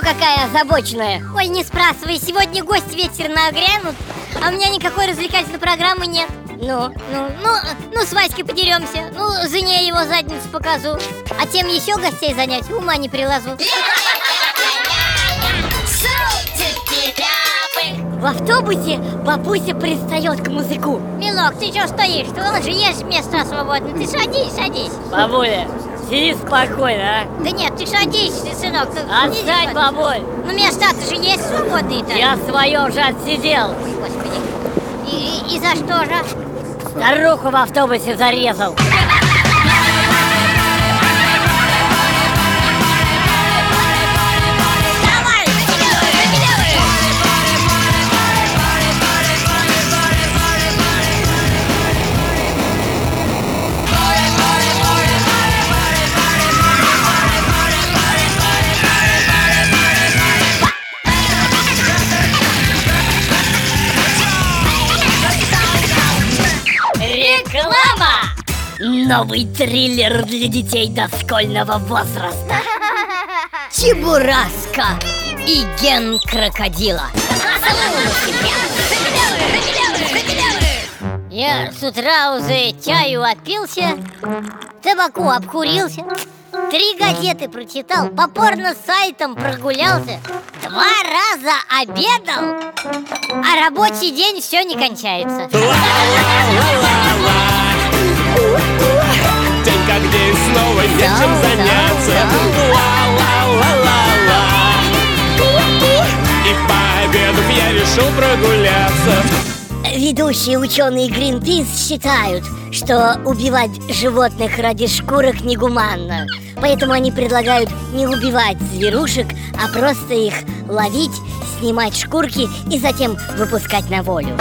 какая озабоченная? Ой, не спрашивай, сегодня гость ветер нагрянут А у меня никакой развлекательной программы нет. Ну, Ну, ну, ну с Васькой подеремся Ну, жене его задницу покажу. А тем еще гостей занять ума не приложу. В автобусе бабуся пристает к музыку. Милок, ты что стоишь? Ты же есть место свободное Ты садись, садись. Бабуля, сиди спокойно, а. Да нет, ты садись, ты, сынок ты Отстань, бабуль. Ну места-то же есть свободные-то. Я свое уже отсидел. Ой, господи. И, и, и за что же? Старуху в автобусе зарезал Реклама! Новый триллер для детей дошкольного возраста. Чебураска и ген крокодила. Я с утра уже чаю отпился, табаку обкурился, три газеты прочитал, по порно-сайтам прогулялся, два раза обедал, а рабочий день все не кончается. День как день, снова нечем заняться Ведущие ученые Greenpeace считают, что убивать животных ради шкурок негуманно. Поэтому они предлагают не убивать зверушек, а просто их ловить, снимать шкурки и затем выпускать на волю